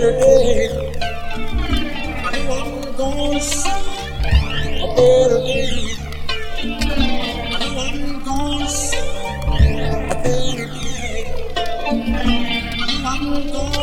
better day. I'm gonna see a better day. I'm gonna see a better day. I'm gonna see.